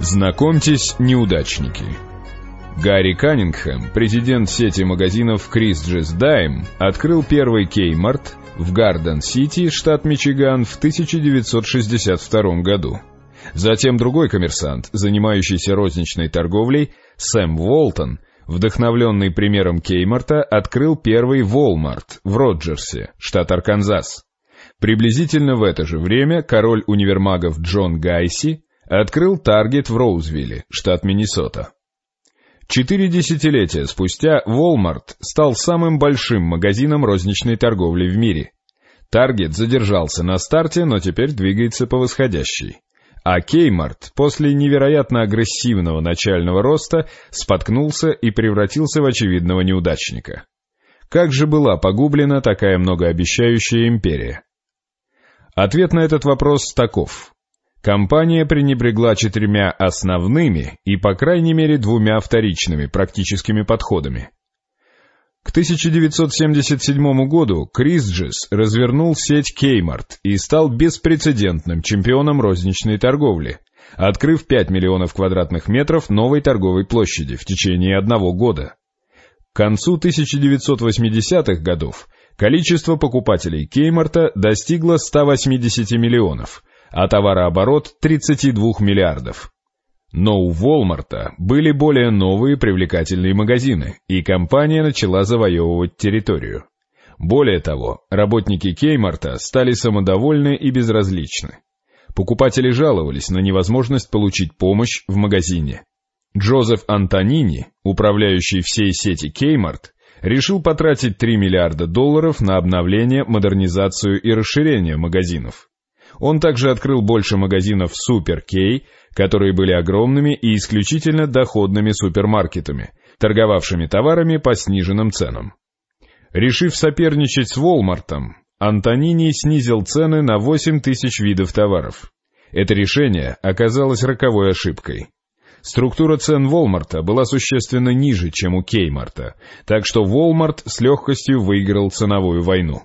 Знакомьтесь, неудачники. Гарри Каннингхэм, президент сети магазинов Kresge's Dime, открыл первый Kmart в Гарден-Сити, штат Мичиган, в 1962 году. Затем другой коммерсант, занимающийся розничной торговлей, Сэм Уолтон, вдохновленный примером Kmart а, открыл первый Walmart в Роджерсе, штат Арканзас. Приблизительно в это же время король универмагов Джон Гайси открыл Таргет в Роузвилле, штат Миннесота. Четыре десятилетия спустя Walmart стал самым большим магазином розничной торговли в мире. Таргет задержался на старте, но теперь двигается по восходящей. А Кеймарт после невероятно агрессивного начального роста споткнулся и превратился в очевидного неудачника. Как же была погублена такая многообещающая империя? Ответ на этот вопрос таков. Компания пренебрегла четырьмя основными и, по крайней мере, двумя вторичными практическими подходами. К 1977 году Крисджис развернул сеть Кеймарт и стал беспрецедентным чемпионом розничной торговли, открыв 5 миллионов квадратных метров новой торговой площади в течение одного года. К концу 1980-х годов количество покупателей Кеймарта достигло 180 миллионов – а товарооборот 32 миллиардов. Но у Волмарта были более новые привлекательные магазины, и компания начала завоевывать территорию. Более того, работники Кеймарта стали самодовольны и безразличны. Покупатели жаловались на невозможность получить помощь в магазине. Джозеф Антонини, управляющий всей сети Кеймарт, решил потратить 3 миллиарда долларов на обновление, модернизацию и расширение магазинов. Он также открыл больше магазинов Super K, которые были огромными и исключительно доходными супермаркетами, торговавшими товарами по сниженным ценам. Решив соперничать с Walmart, Антонини снизил цены на 8 тысяч видов товаров. Это решение оказалось роковой ошибкой. Структура цен Walmart была существенно ниже, чем у Kmart а, так что Walmart с легкостью выиграл ценовую войну.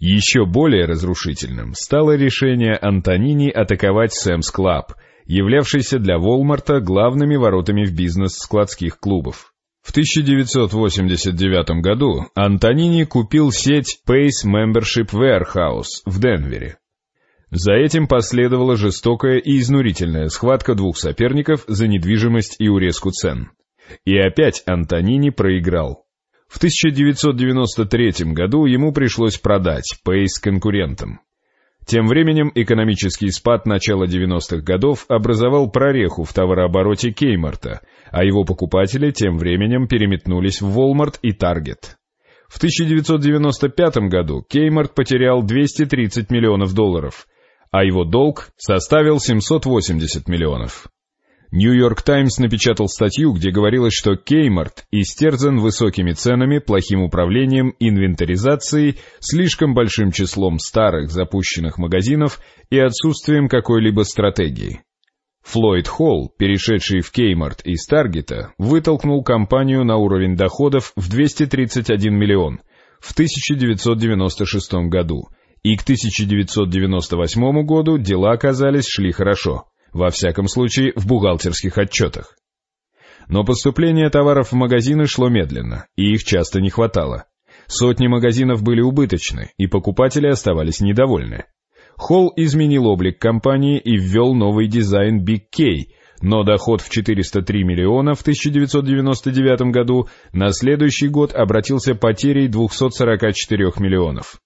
Еще более разрушительным стало решение Антонини атаковать Sam's Club, являвшийся для Walmart а главными воротами в бизнес складских клубов. В 1989 году Антонини купил сеть Pace Membership Warehouse в Денвере. За этим последовала жестокая и изнурительная схватка двух соперников за недвижимость и урезку цен. И опять Антонини проиграл. В 1993 году ему пришлось продать Pace конкурентам. Тем временем экономический спад начала 90-х годов образовал прореху в товарообороте Кеймарта, а его покупатели тем временем переметнулись в Walmart и Target. В 1995 году Кеймарт потерял 230 миллионов долларов, а его долг составил 780 миллионов. Нью-Йорк Таймс напечатал статью, где говорилось, что Кеймарт истерзан высокими ценами, плохим управлением, инвентаризацией, слишком большим числом старых запущенных магазинов и отсутствием какой-либо стратегии. Флойд Холл, перешедший в Кеймарт из Таргета, вытолкнул компанию на уровень доходов в 231 миллион в 1996 году, и к 1998 году дела, казались, шли хорошо во всяком случае в бухгалтерских отчетах. Но поступление товаров в магазины шло медленно, и их часто не хватало. Сотни магазинов были убыточны, и покупатели оставались недовольны. Холл изменил облик компании и ввел новый дизайн Big K, но доход в 403 миллиона в 1999 году на следующий год обратился потерей 244 миллионов.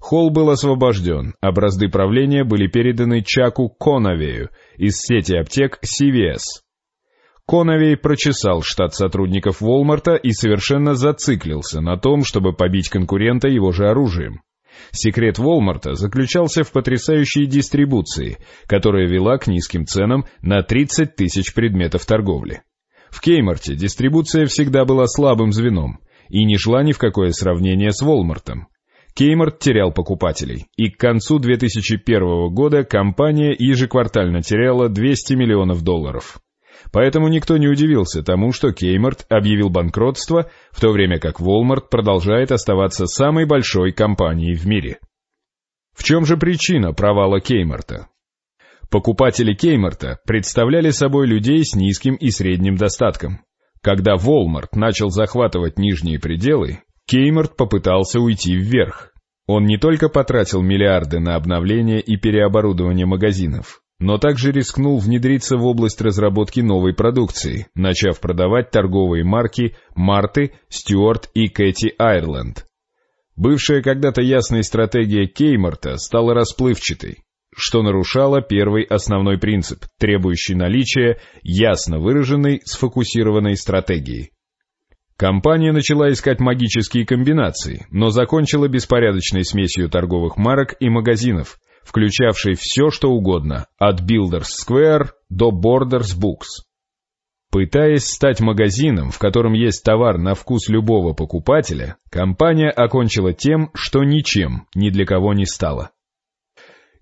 Холл был освобожден, а бразды правления были переданы Чаку Коновею из сети аптек CVS. Коновей прочесал штат сотрудников Волмарта и совершенно зациклился на том, чтобы побить конкурента его же оружием. Секрет Волмарта заключался в потрясающей дистрибуции, которая вела к низким ценам на 30 тысяч предметов торговли. В Кеймарте дистрибуция всегда была слабым звеном и не шла ни в какое сравнение с Walmart ом. Kmart терял покупателей, и к концу 2001 года компания ежеквартально теряла 200 миллионов долларов. Поэтому никто не удивился тому, что Kmart объявил банкротство, в то время как Walmart продолжает оставаться самой большой компанией в мире. В чем же причина провала Kmart а? Покупатели Kmart а представляли собой людей с низким и средним достатком. Когда Walmart начал захватывать нижние пределы, Кеймарт попытался уйти вверх. Он не только потратил миллиарды на обновление и переоборудование магазинов, но также рискнул внедриться в область разработки новой продукции, начав продавать торговые марки Марты, Стюарт и Кэти Айрленд. Бывшая когда-то ясная стратегия Кеймарта стала расплывчатой что нарушало первый основной принцип, требующий наличия ясно выраженной сфокусированной стратегии. Компания начала искать магические комбинации, но закончила беспорядочной смесью торговых марок и магазинов, включавшей все, что угодно, от Builders Square до Borders Books. Пытаясь стать магазином, в котором есть товар на вкус любого покупателя, компания окончила тем, что ничем ни для кого не стала.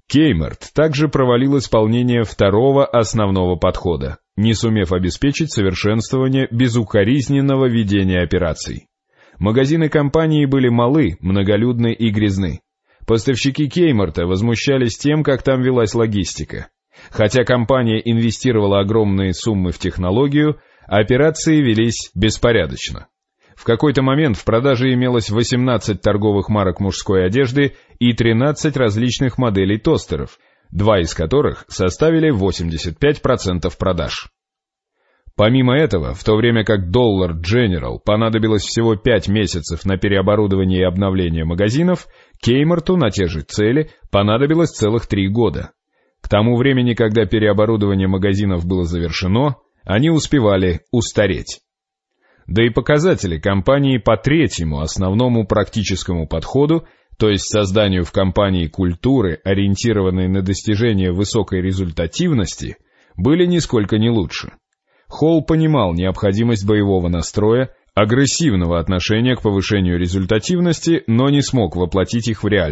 Кеймарт также провалил исполнение второго основного подхода, не сумев обеспечить совершенствование безукоризненного ведения операций. Магазины компании были малы, многолюдны и грязны. Поставщики Кеймарта возмущались тем, как там велась логистика. Хотя компания инвестировала огромные суммы в технологию, операции велись беспорядочно. В какой-то момент в продаже имелось 18 торговых марок мужской одежды и 13 различных моделей тостеров, два из которых составили 85% продаж. Помимо этого, в то время как Dollar General понадобилось всего 5 месяцев на переоборудование и обновление магазинов, Кеймарту на те же цели понадобилось целых 3 года. К тому времени, когда переоборудование магазинов было завершено, они успевали устареть. Да и показатели компании по третьему основному практическому подходу, то есть созданию в компании культуры, ориентированной на достижение высокой результативности, были нисколько не лучше. Холл понимал необходимость боевого настроя, агрессивного отношения к повышению результативности, но не смог воплотить их в реальность.